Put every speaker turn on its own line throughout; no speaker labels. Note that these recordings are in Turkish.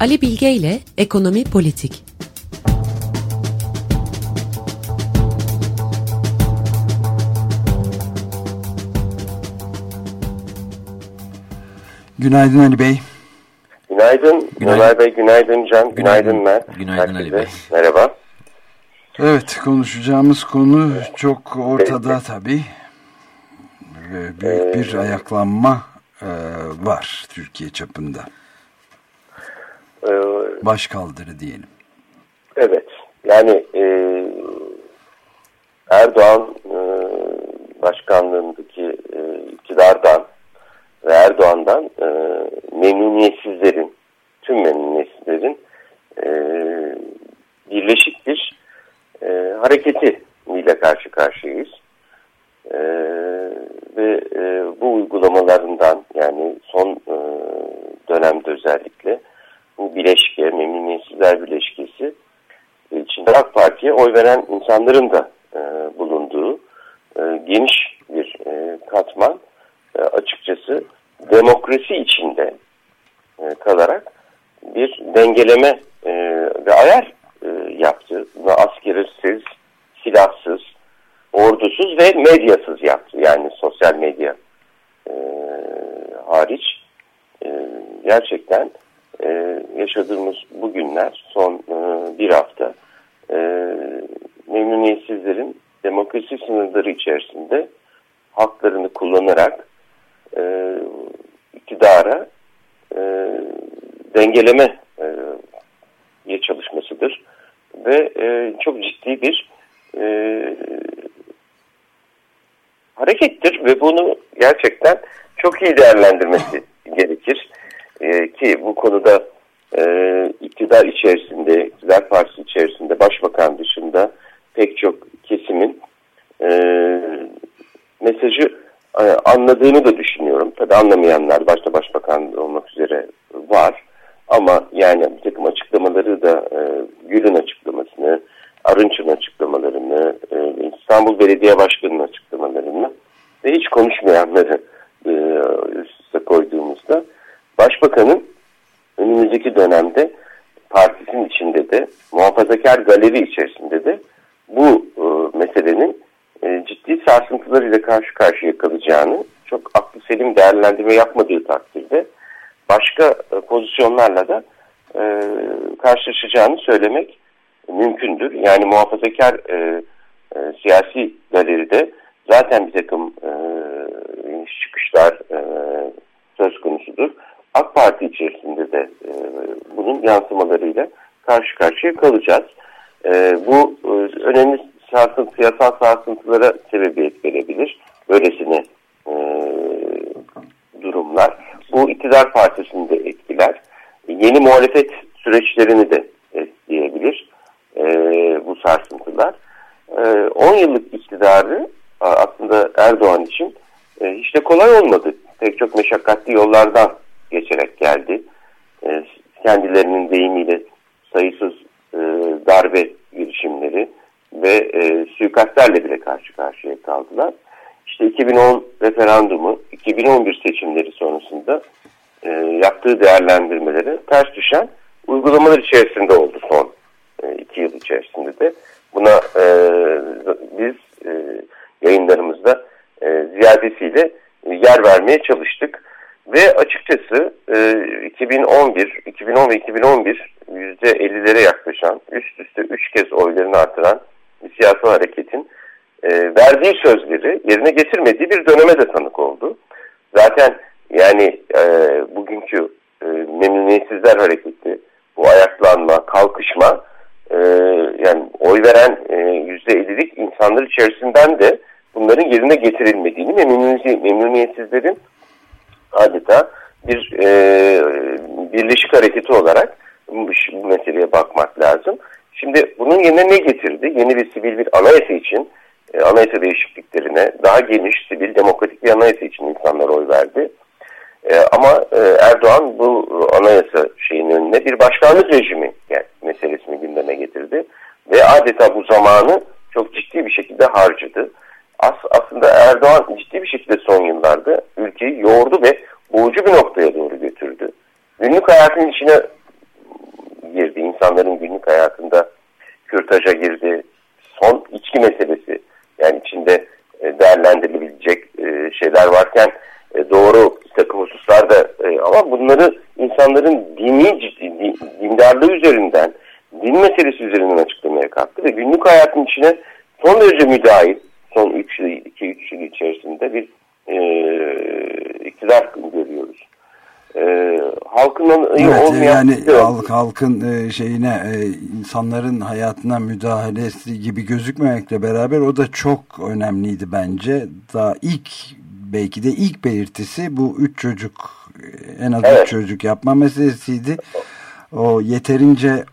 Ali Bilge ile Ekonomi Politik.
Günaydın Ali Bey.
Günaydın, günaydın. Ömer Bey, günaydın Can, günaydın, günaydın Mert.
Günaydın Ali Bey.
Merhaba.
Evet, konuşacağımız konu çok ortada evet. tabii. Büyük bir ee, ayaklanma e, var Türkiye çapında. E, Baş kaldırı diyelim.
Evet, yani e, Erdoğan e, başkanlığındaki e, iktidardan ve Erdoğan'dan e, memnuniyetsizlerin, tüm memnuniyetsizlerin e, birleşik bir e, hareketi ile karşı karşıyayız. E, ve e, bu uygulamalarından yani son e, dönemde özellikle bu bileşke, memnuniyetsizler bileşkesi içinde AK Parti'ye oy veren insanların da e, bulunduğu e, geniş bir e, katman e, açıkçası demokrasi içinde e, kalarak bir dengeleme e, ve ayar e, yaptı. Askerisiz, silahsız, ordusuz ve medyasız yaptı. Yani sosyal medya e, hariç e, gerçekten e, yaşadığımız bugünler son e, bir hafta e, memnuniyetsizlerin demokrasi sınırları içerisinde haklarını kullanarak e, iktidara e, dengeleme e, çalışmasıdır. Ve e, çok ciddi bir e, harekettir ve bunu gerçekten çok iyi değerlendirmesi gerekir. E, ki bu konuda e, iktidar içerisinde, iktidar partisi içerisinde başbakan dışında pek çok mesajı e, anladığını da düşünüyorum. Tabii anlamayanlar başta başbakan olmak üzere var. Ama yani bir takım açıklamaları da e, Gül'ün açıklamasını, Arınç'ın açıklamalarını, e, İstanbul Belediye Başkanı'nın açıklamalarını ve hiç konuşmayanları e, üst üste koyduğumuzda Başbakanın önümüzdeki dönemde partisinin içinde de muhafazakar galeri içerisinde de bu e, meselenin e, ciddi sarsıntılarıyla karşı karşıya kalacağını çok aklı selim değerlendirme yapmadığı takdirde başka e, pozisyonlarla da e, karşılaşacağını söylemek mümkündür. Yani muhafazakar e, e, siyasi galeride zaten bir takım e, çıkışlar e, söz konusudur. AK Parti içerisinde de e, bunun yansımalarıyla karşı karşıya kalacağız. E, bu e, önemli sarsıntı, siyasal sarsıntılara sebebiyet verebilir. Böylesine e, durumlar. Bu iktidar partisini de etkiler. Yeni muhalefet süreçlerini de etkileyebilir e, bu sarsıntılar. 10 e, yıllık iktidarı aslında Erdoğan için e, hiç de kolay olmadı. Pek çok meşakkatli yollardan geçerek geldi. E, kendilerinin deyimiyle sayısız e, darbe girişimleri, ve e, suikastlerle bile karşı karşıya kaldılar. İşte 2010 referandumu, 2011 seçimleri sonrasında e, yaptığı değerlendirmelere ters düşen uygulamalar içerisinde oldu son e, iki yıl içerisinde de. Buna e, biz e, yayınlarımızda e, ziyadesiyle yer vermeye çalıştık. Ve açıkçası e, 2011, 2010 ve 2011 %50'lere yaklaşan, üst üste 3 kez oylarını artıran bir siyasal hareketin e, verdiği sözleri yerine getirmediği bir döneme de tanık oldu. Zaten yani e, bugünkü e, memnuniyetsizler hareketi, bu ayaklanma, kalkışma e, yani oy veren e, yüzde 50'lik insanlar içerisinden de bunların yerine getirilmediğini memnuniyetsizlerin adeta bir e, birleşik hareketi olarak bu, bu meseleye bakmak lazım. Şimdi bunun yerine ne getirdi? Yeni bir sivil bir anayasa için, e, anayasa değişikliklerine, daha geniş sivil demokratik bir anayasa için insanlar oy verdi. E, ama e, Erdoğan bu anayasa şeyin önüne bir başkanlık rejimi yani, meselesini gündeme getirdi. Ve adeta bu zamanı çok ciddi bir şekilde harcadı. As, aslında Erdoğan ciddi bir şekilde son yıllarda ülkeyi yoğurdu ve boğucu bir noktaya doğru götürdü. Günlük hayatın içine insanların günlük hayatında kürtaja girdi. Son içki meselesi yani içinde e, değerlendirilebilecek e, şeyler varken e, doğru bir takım hususlarda ama bunları insanların dini dindarlığı üzerinden din meselesi üzerinden açıklamaya kalktı ve günlük hayatın içine son derece müdahil son 3 yıl 2-3 yıl içerisinde bir e, iktidar görüyoruz. E, halkın evet, olmayan
yani halk, halkın e, şeyine e, insanların hayatına müdahalesi gibi gözükmemekle beraber o da çok önemliydi bence. Daha ilk belki de ilk belirtisi bu üç çocuk en az evet. üç çocuk yapma meselesiydi. O yeterince e,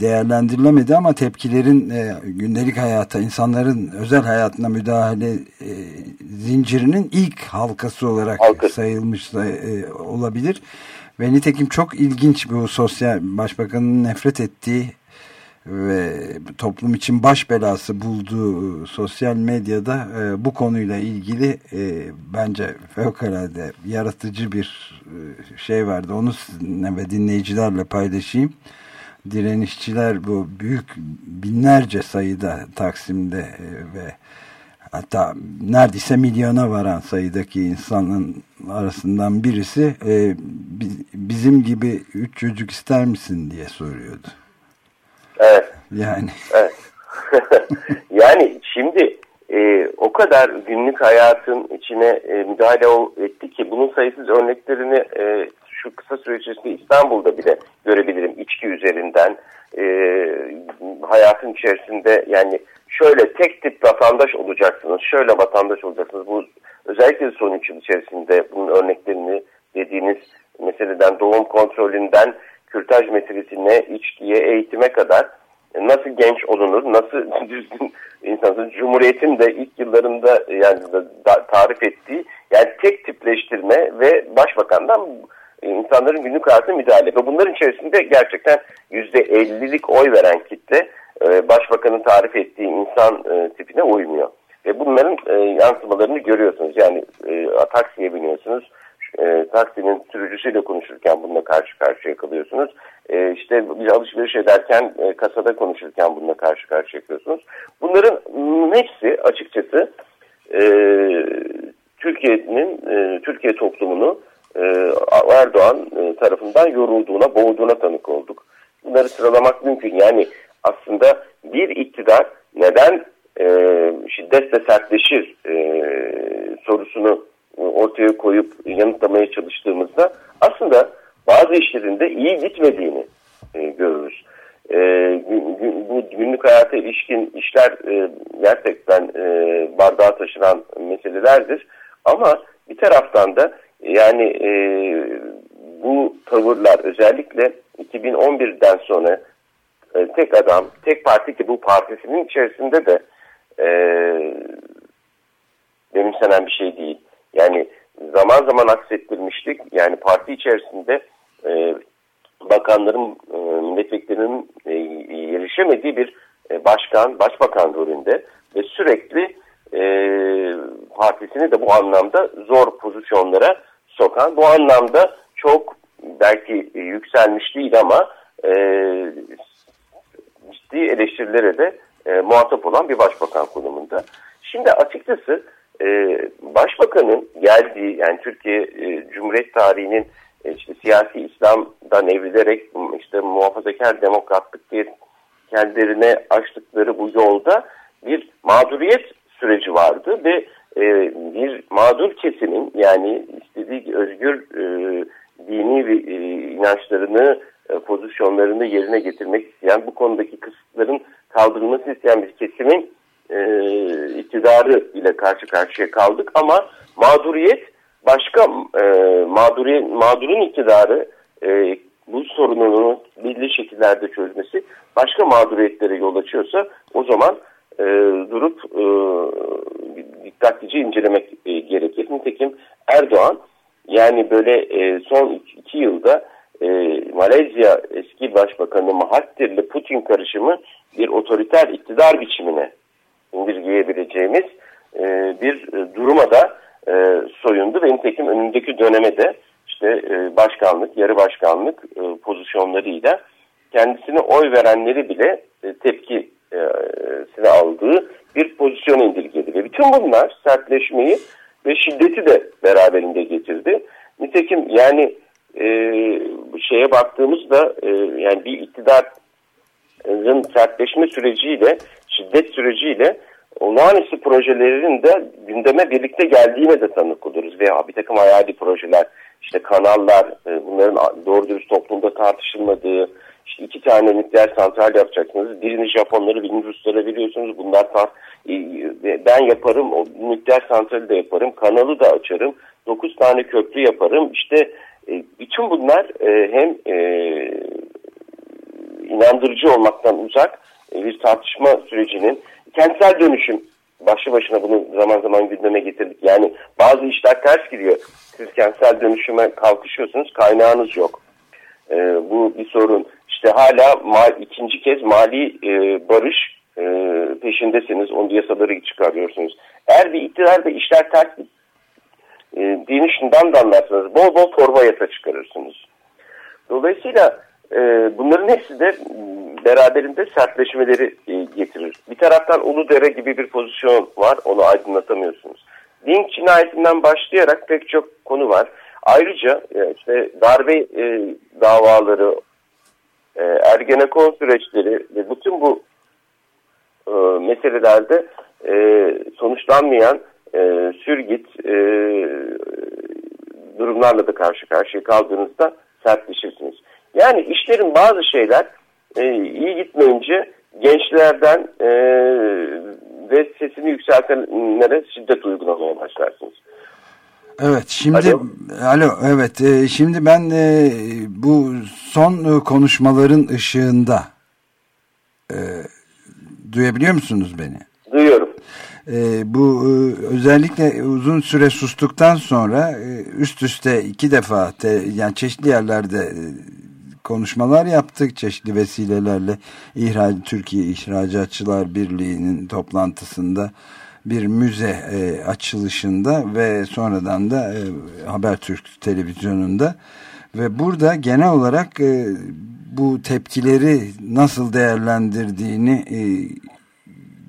değerlendirilemedi ama tepkilerin e, gündelik hayata, insanların özel hayatına müdahale e, zincirinin ilk halkası olarak Halka. sayılmış olabilir. Ve nitekim çok ilginç bu sosyal başbakanın nefret ettiği ve toplum için baş belası bulduğu sosyal medyada bu konuyla ilgili bence fevkalade yaratıcı bir şey vardı. Onu sizinle ve dinleyicilerle paylaşayım direnişçiler bu büyük binlerce sayıda Taksim'de e, ve hatta neredeyse milyona varan sayıdaki insanın arasından birisi e, bizim gibi üç çocuk ister misin diye soruyordu.
Evet. Yani. Evet. yani şimdi e, o kadar günlük hayatın içine e, müdahale etti ki bunun sayısız örneklerini e, şu kısa süre içerisinde İstanbul'da bile görebilirim içki üzerinden e, hayatın içerisinde yani şöyle tek tip vatandaş olacaksınız, şöyle vatandaş olacaksınız. Bu özellikle son üç yıl içerisinde bunun örneklerini dediğiniz meseleden doğum kontrolünden kürtaj meselesine, içkiye, eğitime kadar nasıl genç olunur, nasıl düzgün insansın. Cumhuriyet'in de ilk yıllarında yani da, tarif ettiği yani tek tipleştirme ve başbakandan insanların günlük hayatına müdahale. Ve bunların içerisinde gerçekten %50'lik oy veren kitle e, başbakanın tarif ettiği insan e, tipine uymuyor. Ve bunların e, yansımalarını görüyorsunuz. Yani taksiye biniyorsunuz. taksinin sürücüsüyle konuşurken bununla karşı karşıya kalıyorsunuz. İşte bir alışveriş ederken kasada konuşurken bununla karşı karşıya kalıyorsunuz. Bunların hepsi açıkçası Türkiye'nin Türkiye toplumunu e, Erdoğan e, tarafından yorulduğuna, boğduğuna tanık olduk. Bunları sıralamak mümkün. Yani aslında bir iktidar neden e, şiddetle sertleşir e, sorusunu ortaya koyup yanıtlamaya çalıştığımızda aslında bazı işlerinde iyi gitmediğini görürüz. Bu günlük hayata ilişkin işler gerçekten bardağa taşıran meselelerdir. Ama bir taraftan da yani e, bu tavırlar özellikle 2011'den sonra e, tek adam, tek parti ki bu partisinin içerisinde de e, benimsenen bir şey değil. Yani zaman zaman aksettirmiştik. Yani parti içerisinde e, bakanların, e, milletvekillerinin e, erişemediği bir e, başkan, başbakan rolünde ve sürekli e, partisini de bu anlamda zor pozisyonlara sokan. Bu anlamda çok belki yükselmiş değil ama e, ciddi eleştirilere de e, muhatap olan bir başbakan konumunda. Şimdi açıkçası e, başbakanın geldiği yani Türkiye e, Cumhuriyet tarihinin e, işte siyasi İslam'dan evrilerek işte muhafazakar demokratlık diye kendilerine açtıkları bu yolda bir mağduriyet süreci vardı ve e, bir mağdur kesimin yani istediği özgür e, dini ve e, inançlarını, e, pozisyonlarını yerine getirmek isteyen, bu konudaki kısıtların kaldırılması isteyen bir kesimin e, iktidarı ile karşı karşıya kaldık ama mağduriyet başka e, mağduriyet, mağdurun iktidarı e, bu sorununu belli şekillerde çözmesi başka mağduriyetlere yol açıyorsa o zaman e, durup e, dikkatlice incelemek e, gerekir. Nitekim Erdoğan yani böyle e, son iki yılda e, Malezya eski başbakanı Mahathir ile Putin karışımı bir otoriter iktidar biçimine indirgeyebileceğimiz e, bir duruma da e, soyundu ve nitekim önündeki döneme de işte e, başkanlık, yarı başkanlık e, pozisyonlarıyla kendisine oy verenleri bile e, tepkisine aldığı bir pozisyon indirgedi. Ve bütün bunlar sertleşmeyi ve şiddeti de beraberinde getirdi. Nitekim yani e, şeye baktığımızda e, yani bir iktidarın sertleşme süreciyle şiddet süreciyle olağanüstü projelerin de gündeme birlikte geldiğine de tanık oluruz. Veya bir takım hayali projeler, işte kanallar, e, bunların doğru dürüst toplumda tartışılmadığı, işte iki tane nükleer santral yapacaksınız. Birini Japonları, birini Ruslara biliyorsunuz. Bunlar tar ben yaparım, o nükleer santrali de yaparım, kanalı da açarım, dokuz tane köprü yaparım. İşte e, bütün bunlar hem inandırıcı olmaktan uzak bir tartışma sürecinin kentsel dönüşüm başlı başına bunu zaman zaman gündeme getirdik. Yani bazı işler ters gidiyor. Siz kentsel dönüşüme kalkışıyorsunuz, kaynağınız yok. Bu bir sorun. İşte hala ikinci kez mali e, barış e, peşindesiniz. Onu yasaları çıkarıyorsunuz. Eğer bir iktidarda işler ters e, dini şundan da anlarsınız. Bol bol torba yasa çıkarırsınız. Dolayısıyla e, bunların hepsi de beraberinde sertleşmeleri e, getirir. Bir taraftan Uludere gibi bir pozisyon var, onu aydınlatamıyorsunuz. Din cinayetinden başlayarak pek çok konu var. Ayrıca e, işte darbe e, davaları, e, Ergenekon süreçleri ve bütün bu e, meselelerde e, sonuçlanmayan e, sürgit e, durumlarla da karşı karşıya kaldığınızda sertleşirsiniz. Yani işlerin bazı şeyler e, iyi gitmeyince gençlerden e, ve sesini yükseltenlere şiddet uygulamaya başlarsınız.
Evet şimdi alo, alo evet e, şimdi ben e, bu son konuşmaların ışığında e, duyabiliyor musunuz beni?
Duyuyorum.
E, bu e, özellikle uzun süre sustuktan sonra e, üst üste iki defa te, yani çeşitli yerlerde e, konuşmalar yaptık çeşitli vesilelerle İhrac, Türkiye İhracatçılar Birliği'nin toplantısında bir müze e, açılışında ve sonradan da e, Habertürk televizyonunda ve burada genel olarak e, bu tepkileri nasıl değerlendirdiğini e,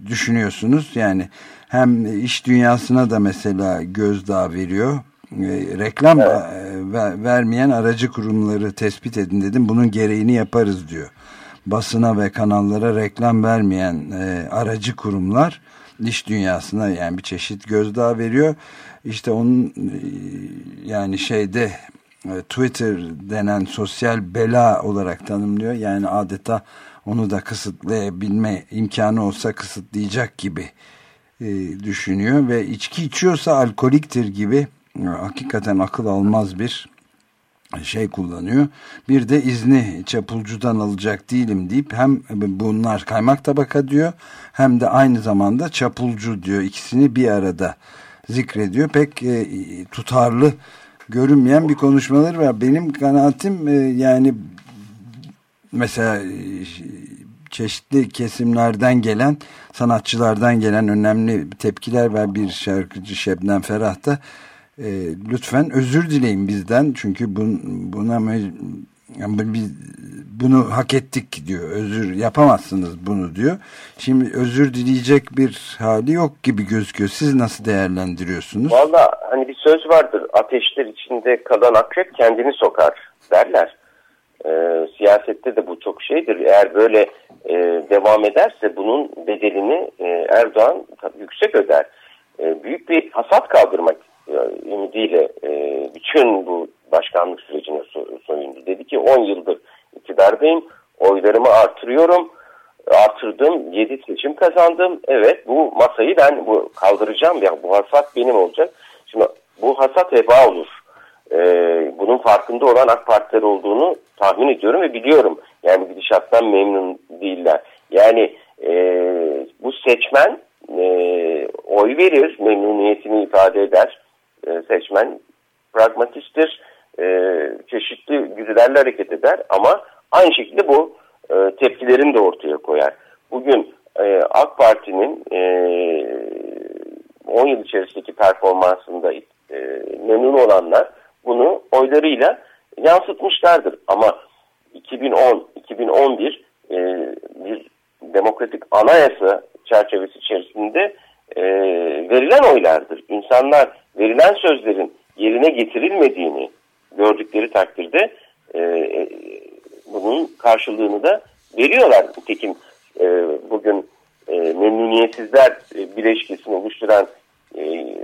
düşünüyorsunuz. Yani hem iş dünyasına da mesela gözdağı veriyor e, reklam evet. E, vermeyen aracı kurumları tespit edin dedim. Bunun gereğini yaparız diyor. Basına ve kanallara reklam vermeyen e, aracı kurumlar iş dünyasına yani bir çeşit gözdağı veriyor. İşte onun yani şeyde Twitter denen sosyal bela olarak tanımlıyor. Yani adeta onu da kısıtlayabilme imkanı olsa kısıtlayacak gibi e, düşünüyor ve içki içiyorsa alkoliktir gibi hakikaten akıl almaz bir şey kullanıyor. Bir de izni çapulcudan alacak değilim deyip hem bunlar kaymak tabaka diyor hem de aynı zamanda çapulcu diyor. İkisini bir arada zikrediyor. Pek e, tutarlı görünmeyen bir konuşmaları var. Benim kanaatim e, yani mesela e, çeşitli kesimlerden gelen sanatçılardan gelen önemli tepkiler ve bir şarkıcı Şebnem Ferah da e, lütfen özür dileyin bizden çünkü bun, buna yani biz bunu hak ettik diyor. Özür yapamazsınız bunu diyor. Şimdi özür dileyecek bir hali yok gibi gözüküyor. Siz nasıl değerlendiriyorsunuz?
Valla hani bir söz vardır. Ateşler içinde kalan akrep kendini sokar derler. Ee, siyasette de bu çok şeydir. Eğer böyle e, devam ederse bunun bedelini e, Erdoğan yüksek öder. E, büyük bir hasat kaldırmak ümidiyle e, bütün bu başkanlık sürecine soyundu. Dedi ki 10 yıldır iktidardayım, oylarımı artırıyorum, artırdım, 7 seçim kazandım. Evet bu masayı ben bu kaldıracağım, ya bu hasat benim olacak. Şimdi bu hasat heba olur. Ee, bunun farkında olan AK Partiler olduğunu tahmin ediyorum ve biliyorum. Yani gidişattan memnun değiller. Yani e, bu seçmen e, oy verir, memnuniyetini ifade eder e, seçmen pragmatisttir, e, çeşitli güdülerle hareket eder ama aynı şekilde bu e, tepkilerini de ortaya koyar. Bugün e, AK Parti'nin e, 10 yıl içerisindeki performansında e, memnun olanlar bunu oylarıyla yansıtmışlardır. Ama 2010-2011 e, bir demokratik anayasa çerçevesi içerisinde e, verilen oylardır. İnsanlar verilen sözlerin yerine getirilmediğini gördükleri takdirde e, e, bunun karşılığını da veriyorlar. Nitekim e, bugün e, memnuniyetsizler e, bileşkesini oluşturan e,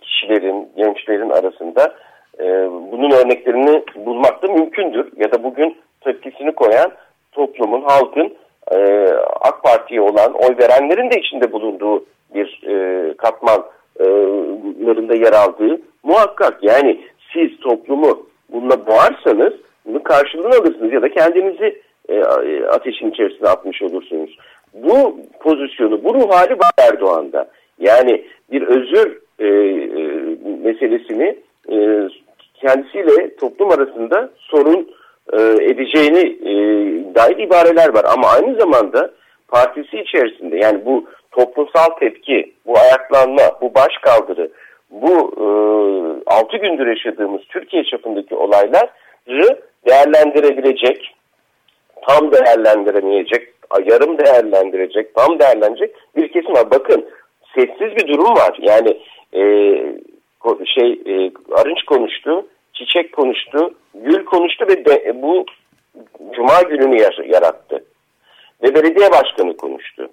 kişilerin, gençlerin arasında e, bunun örneklerini bulmak da mümkündür. Ya da bugün tepkisini koyan toplumun, halkın e, AK Parti'ye olan oy verenlerin de içinde bulunduğu bir e, katmanlarında yer aldığı muhakkak. Yani siz toplumu bununla boğarsanız bunun karşılığını alırsınız ya da kendinizi e, ateşin içerisine atmış olursunuz. Bu pozisyonu, bu ruh hali var Erdoğan'da. Yani bir özür e, e, meselesini e, kendisiyle toplum arasında sorun e, edeceğini e, dair ibareler var. Ama aynı zamanda partisi içerisinde yani bu toplumsal tepki, bu ayaklanma, bu başkaldırı, bu e, 6 gündür yaşadığımız Türkiye çapındaki olayları değerlendirebilecek, tam değerlendiremeyecek, yarım değerlendirecek, tam değerlendirecek bir kesim var. Bakın sessiz bir durum var. Yani e, şey e, Arınç konuştu, Çiçek konuştu, Gül konuştu ve de, bu Cuma gününü yarattı. Ve belediye başkanı konuştu.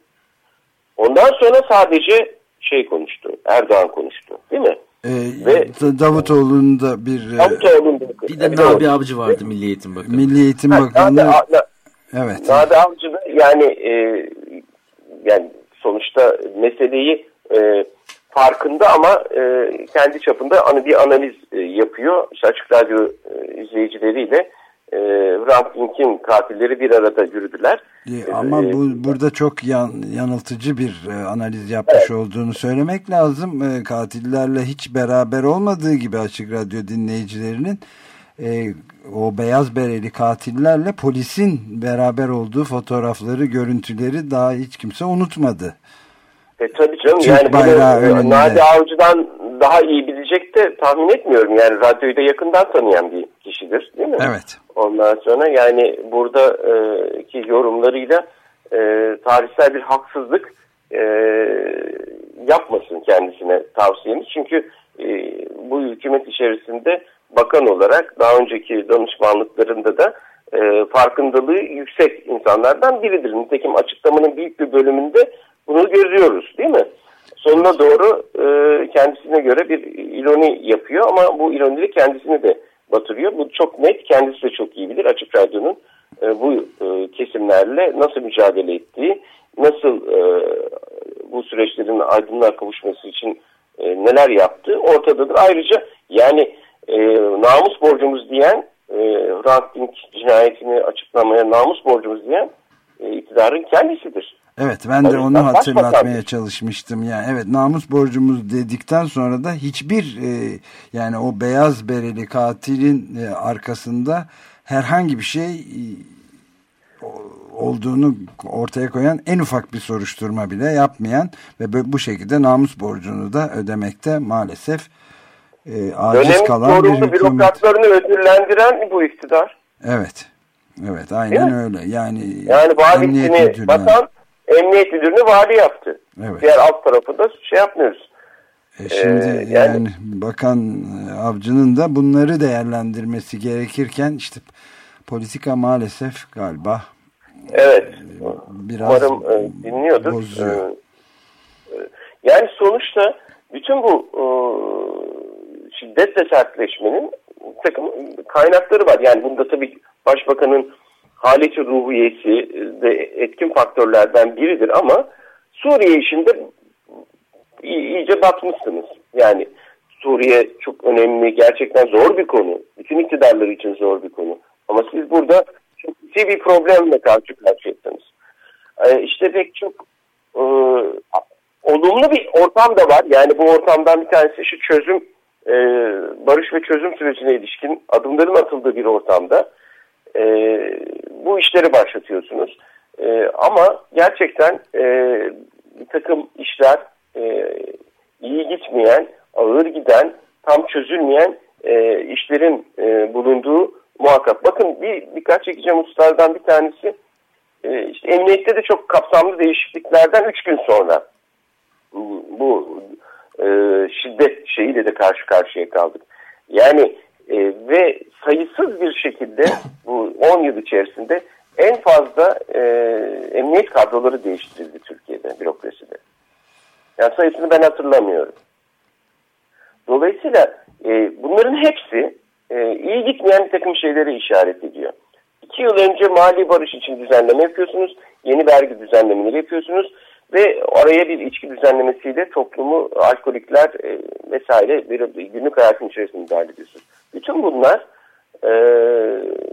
Ondan sonra sadece şey konuştu, Erdoğan konuştu değil mi?
Ee, Ve Davutoğlu'nun da bir
e, Davutoğlu'nun da, bir de Nabi Avcı vardı Milli Eğitim Bakanı.
Milli Eğitim Bakanı. Nabi, evet.
Nabi Avcı da yani e, yani sonuçta meseleyi farkında ama e, kendi çapında hani bir analiz e, yapıyor. İşte Açık Radyo e, izleyicileriyle e, Hrant Dink'in katilleri bir arada yürüdüler.
E, ama e, bu burada çok yan, yanıltıcı bir e, analiz yapmış evet. olduğunu söylemek lazım. E, katillerle hiç beraber olmadığı gibi Açık Radyo dinleyicilerinin e, o beyaz bereli katillerle polisin beraber olduğu fotoğrafları, görüntüleri daha hiç kimse unutmadı.
E, tabii canım Türk yani bunu Nadi Avcı'dan daha iyi bilecek de tahmin etmiyorum. Yani radyoyu da yakından tanıyan bir kişidir değil mi?
Evet.
Ondan sonra yani buradaki e, yorumlarıyla e, tarihsel bir haksızlık e, yapmasın kendisine tavsiyemiz. Çünkü e, bu hükümet içerisinde bakan olarak daha önceki danışmanlıklarında da e, farkındalığı yüksek insanlardan biridir. Nitekim açıklamanın büyük bir bölümünde bunu görüyoruz değil mi? Sonuna doğru e, kendisine göre bir ironi yapıyor ama bu ironileri kendisini de batırıyor. Bu çok net, kendisi de çok iyi bilir Açık Radyo'nun e, bu e, kesimlerle nasıl mücadele ettiği, nasıl e, bu süreçlerin aydınlığa kavuşması için e, neler yaptığı ortadadır. Ayrıca yani e, namus borcumuz diyen, e, Hrant Dink cinayetini açıklamaya namus borcumuz diyen e, iktidarın kendisidir.
Evet ben de onu hatırlatmaya çalışmıştım. Yani evet namus borcumuz dedikten sonra da hiçbir e, yani o beyaz bereli katilin e, arkasında herhangi bir şey e, olduğunu ortaya koyan en ufak bir soruşturma bile yapmayan ve bu şekilde namus borcunu da ödemekte maalesef e, aciz Dönemin kalan bir hükümet.
bürokratlarını ödüllendiren bu iktidar.
Evet. Evet aynen öyle. Yani,
yani valisini batan emniyet müdürünü vali yaptı. Evet. Diğer alt tarafı da şey yapmıyoruz.
E şimdi ee, yani, yani bakan avcının da bunları değerlendirmesi gerekirken işte politika maalesef galiba
evet biraz umarım e, dinliyordur. Bozuyor. E, yani sonuçta bütün bu e, şiddetle sertleşmenin takım kaynakları var. Yani bunda tabii başbakanın haleti ruhiyesi de etkin faktörlerden biridir ama Suriye işinde iyice batmışsınız. Yani Suriye çok önemli, gerçekten zor bir konu. Bütün iktidarlar için zor bir konu. Ama siz burada çok ciddi bir problemle karşı karşıyasınız. Ee, işte pek çok e, olumlu bir ortam da var. Yani bu ortamdan bir tanesi şu çözüm, e, barış ve çözüm sürecine ilişkin adımların atıldığı bir ortamda e, bu işleri başlatıyorsunuz. E, ama gerçekten e, bir takım işler e, iyi gitmeyen, ağır giden, tam çözülmeyen e, işlerin e, bulunduğu muhakkak. Bakın bir birkaç çekeceğim hususlardan bir tanesi e, emniyette de çok kapsamlı değişikliklerden 3 gün sonra bu e, şiddet şeyiyle de karşı karşıya kaldık. Yani e, ve sayısız bir şekilde bu 10 yıl içerisinde en fazla e, emniyet kadroları değiştirildi Türkiye'de, bürokraside. Yani sayısını ben hatırlamıyorum. Dolayısıyla e, bunların hepsi e, iyi gitmeyen bir takım şeyleri işaret ediyor. İki yıl önce mali barış için düzenleme yapıyorsunuz, yeni vergi düzenlemeleri yapıyorsunuz ve araya bir içki düzenlemesiyle toplumu alkolikler e, vesaire bir, günlük hayatın içerisinde müdahale ediyorsunuz. Bütün bunlar e,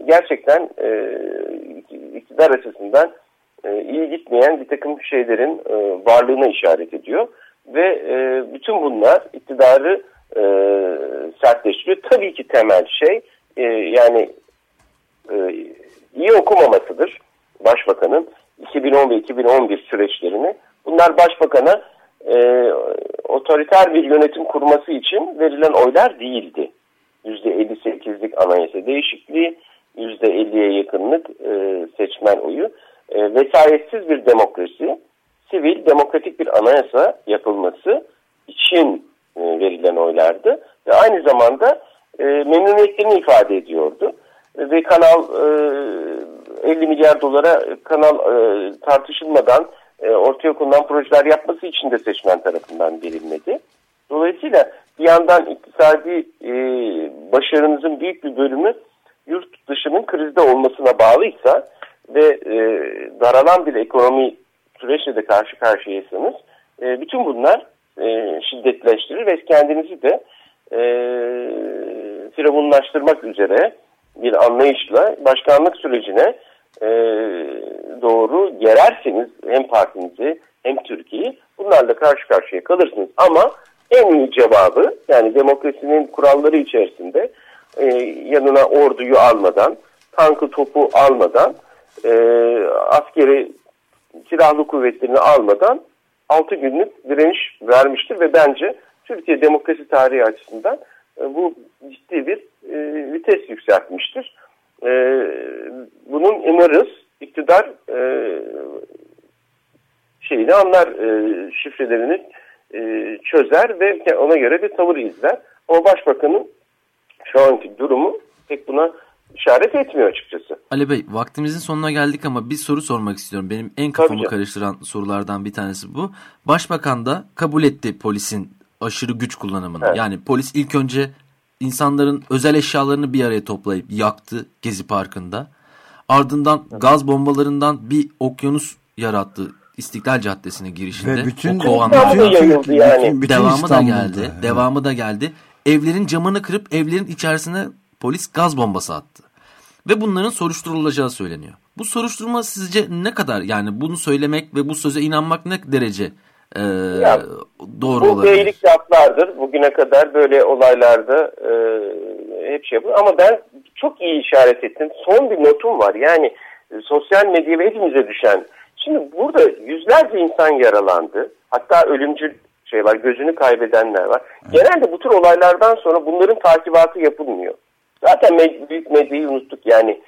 gerçekten e, iktidar açısından e, iyi gitmeyen bir takım şeylerin e, varlığına işaret ediyor. Ve e, bütün bunlar iktidarı e, sertleştiriyor. Tabii ki temel şey e, yani e, iyi okumamasıdır başbakanın 2010 ve 2011 süreçlerini. Bunlar başbakana e, otoriter bir yönetim kurması için verilen oylar değildi. %58'lik anayasa değişikliği, %50'ye yakınlık e, seçmen oyu. E, vesayetsiz bir demokrasi, sivil, demokratik bir anayasa yapılması için e, verilen oylardı. Ve aynı zamanda e, memnuniyetlerini ifade ediyordu. Ve kanal e, 50 milyar dolara kanal e, tartışılmadan e, ortaya konulan projeler yapması için de seçmen tarafından verilmedi. Dolayısıyla bir yandan iktisadi e, başarınızın büyük bir bölümü yurt dışının krizde olmasına bağlıysa ve e, daralan bir ekonomi süreçle de karşı karşıyaysanız e, bütün bunlar e, şiddetleştirir ve kendinizi de e, firavunlaştırmak üzere bir anlayışla başkanlık sürecine e, doğru gererseniz hem partinizi hem Türkiye'yi bunlarla karşı karşıya kalırsınız. Ama en iyi cevabı yani demokrasinin kuralları içerisinde e, yanına orduyu almadan, tankı topu almadan, e, askeri silahlı kuvvetlerini almadan 6 günlük direniş vermiştir ve bence Türkiye demokrasi tarihi açısından e, bu ciddi bir e, vites yükseltmiştir. E, bunun umarız iktidar e, şeyini anlar, e, şifrelerini e, çözer ve ona göre bir tavır izler. Ama başbakanın şu anki durumu pek buna işaret etmiyor açıkçası.
Ali Bey vaktimizin sonuna geldik ama bir soru sormak istiyorum. Benim en kafamı karıştıran sorulardan bir tanesi bu. Başbakan da kabul etti polisin aşırı güç kullanımını. Evet. Yani polis ilk önce insanların özel eşyalarını bir araya toplayıp yaktı Gezi Parkı'nda. Ardından evet. gaz bombalarından bir okyanus yarattı İstiklal Caddesi'ne girişinde. Ve bütün, o kovanlar
bütün, yani.
bütün devamı da geldi. Evet. Devamı da geldi. Evlerin camını kırıp evlerin içerisine polis gaz bombası attı. Ve bunların soruşturulacağı söyleniyor. Bu soruşturma sizce ne kadar yani bunu söylemek ve bu söze inanmak ne derece e, ya, doğru bu olabilir?
Bu beylik laflardır. Bugüne kadar böyle olaylarda e, hep şey yapılır. Ama ben çok iyi işaret ettim. Son bir notum var. Yani e, sosyal medya ve hepimize düşen. Şimdi burada yüzlerce insan yaralandı. Hatta ölümcül şey var, gözünü kaybedenler var. Genelde bu tür olaylardan sonra bunların takibatı yapılmıyor. Zaten med büyük medyayı unuttuk yani.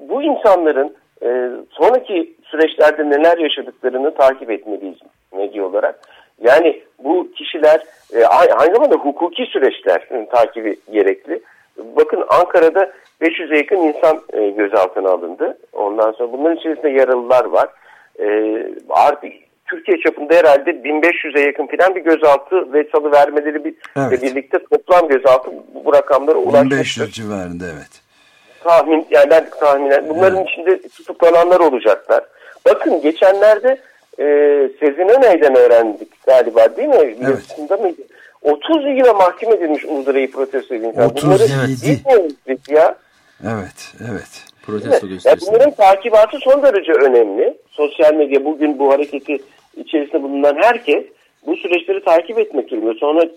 Bu insanların e, sonraki süreçlerde neler yaşadıklarını takip etmeliyiz medya olarak. Yani bu kişiler e, aynı zamanda hukuki süreçler takibi gerekli. Bakın Ankara'da 500'e yakın insan e, gözaltına alındı. Ondan sonra bunların içerisinde yaralılar var. E, artık Türkiye çapında herhalde 1500'e yakın falan bir gözaltı ve salı vermeleri bir, evet. birlikte toplam gözaltı bu rakamlara ulaşmıştır. 1500
civarında evet.
Tahmin yani ben tahminen bunların evet. içinde tutuklananlar olacaklar. Bakın geçenlerde e, Sezin Öney'den öğrendik galiba değil mi? Evet. mıydı? 30 yıla mahkum edilmiş Uludağ'ı protesto edin.
30 Bunları
ya.
Evet, evet.
Protesto evet.
bunların takibatı son derece önemli. Sosyal medya bugün bu hareketi içerisinde bulunan herkes bu süreçleri takip etmek durumunda. Sonra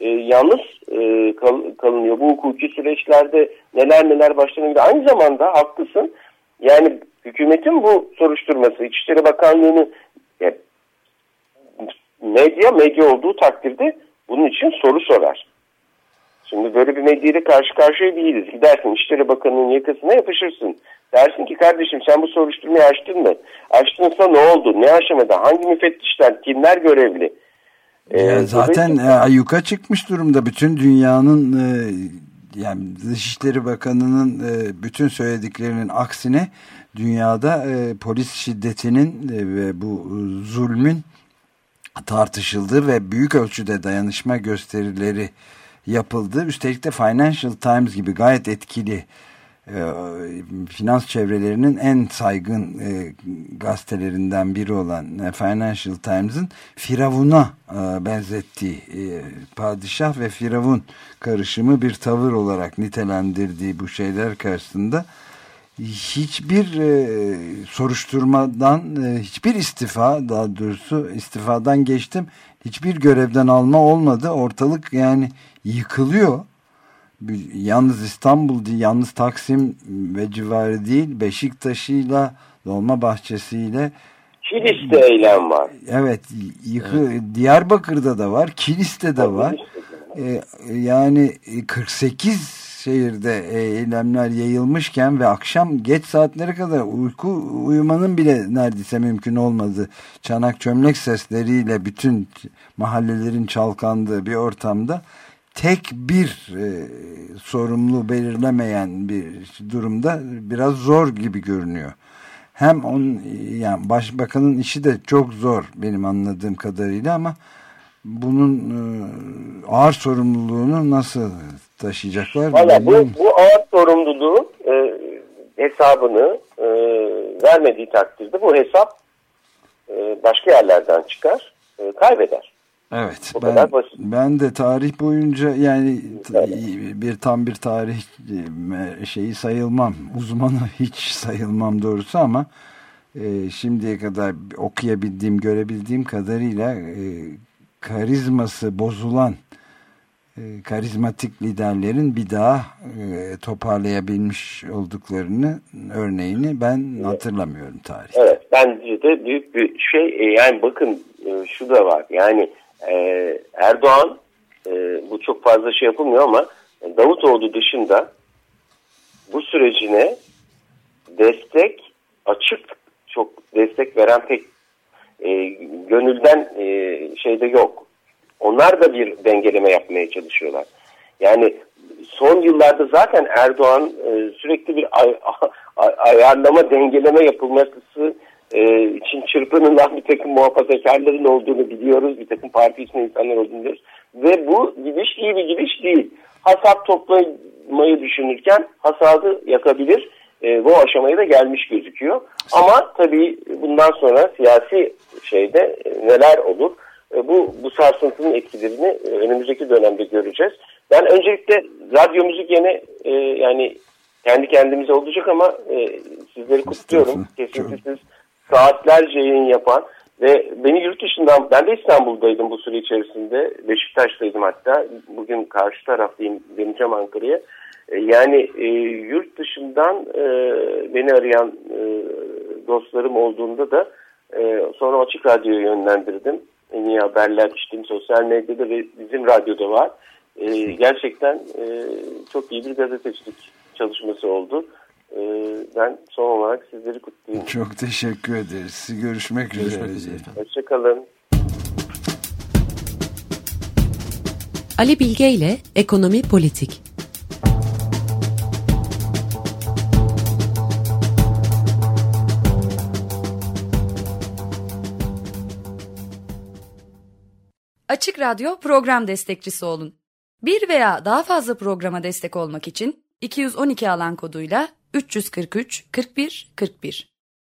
e, yalnız e, kal, kalınıyor. Bu hukuki süreçlerde neler neler başlanıyor. Aynı zamanda haklısın. Yani hükümetin bu soruşturması, İçişleri Bakanlığı'nı yani, medya medya olduğu takdirde bunun için soru sorar. Şimdi böyle bir medyayla karşı karşıya değiliz. Gidersin İşleri Bakanı'nın yakasına yapışırsın. Dersin ki kardeşim sen bu soruşturmayı açtın mı? Açtınsa ne oldu? Ne aşamada? Hangi müfettişler? Kimler görevli?
Ee, zaten e, ayyuka çıkmış durumda. Bütün dünyanın e, yani Dışişleri Bakanı'nın e, bütün söylediklerinin aksine dünyada e, polis şiddetinin e, ve bu zulmün tartışıldığı ve büyük ölçüde dayanışma gösterileri yapıldı. Üstelik de Financial Times gibi gayet etkili e, finans çevrelerinin en saygın e, gazetelerinden biri olan e, Financial Times'ın Firavun'a e, benzettiği e, padişah ve Firavun karışımı bir tavır olarak nitelendirdiği bu şeyler karşısında hiçbir e, soruşturmadan e, hiçbir istifa daha doğrusu istifadan geçtim hiçbir görevden alma olmadı ortalık yani yıkılıyor yalnız İstanbul değil yalnız Taksim ve civarı değil Beşiktaş'ıyla Dolma Bahçesi'yle
Kilis'te eylem var.
Evet, yıkı, evet. Diyarbakır'da da var, Kilis'te de var. Ee, yani 48 şehirde e, eylemler yayılmışken ve akşam geç saatlere kadar uyku uyumanın bile neredeyse mümkün olmadı. Çanak çömlek sesleriyle bütün mahallelerin çalkandığı bir ortamda tek bir e, sorumlu belirlemeyen bir durumda biraz zor gibi görünüyor. Hem on yani başbakanın işi de çok zor benim anladığım kadarıyla ama bunun e, ağır sorumluluğunu nasıl taşıyacaklar?
Valla bu, bu ağır sorumluluğun e, hesabını e, vermediği takdirde bu hesap e, başka yerlerden çıkar, e, kaybeder.
Evet. O ben, ben de tarih boyunca yani bir tam bir tarih e, şeyi sayılmam. Uzmanı hiç sayılmam doğrusu ama e, şimdiye kadar okuyabildiğim, görebildiğim kadarıyla e, karizması bozulan e, karizmatik liderlerin bir daha e, toparlayabilmiş olduklarını örneğini ben hatırlamıyorum tarihte.
Evet bence de büyük bir şey e, yani bakın şu da var yani Erdoğan bu çok fazla şey yapılmıyor ama Davutoğlu dışında bu sürecine destek açık çok destek veren pek e, gönülden e, şeyde yok. Onlar da bir dengeleme yapmaya çalışıyorlar. Yani son yıllarda zaten Erdoğan e, sürekli bir ay, ay, ayarlama, dengeleme yapılması e, için çırpınılan bir takım muhafazakarların olduğunu biliyoruz. Bir takım parti içinde insanlar olduğunu biliyoruz. Ve bu gidiş iyi bir gidiş değil. Hasat toplamayı düşünürken hasadı yakabilir. E, bu aşamaya da gelmiş gözüküyor. Ama tabii bundan sonra siyasi şeyde e, neler olur? E, bu bu sarsıntının etkilerini e, önümüzdeki dönemde göreceğiz. Ben öncelikle radyo müzik yine e, yani kendi kendimize olacak ama e, sizleri kutluyorum. Kesinlikle siz saatlerce yayın yapan ve beni yurt dışından, ben de İstanbul'daydım bu süre içerisinde. Beşiktaş'taydım hatta. Bugün karşı taraftayım, döneceğim Ankara'ya. E, yani e, yurt dışından e, beni arayan e, dostlarım olduğunda da e, sonra Açık Radyo'ya yönlendirdim. En iyi haberler içtim sosyal medyada ve bizim radyoda var. E, gerçekten e, çok iyi bir gazetecilik çalışması oldu. Ee, ben son olarak sizleri kutlayayım.
Çok teşekkür ederiz. Görüşmek, Görüşmek üzere.
Hoşçakalın.
Ali Bilge ile Ekonomi Politik
Açık Radyo program destekçisi olun. Bir veya daha fazla programa destek olmak için 212 alan koduyla 343 41 41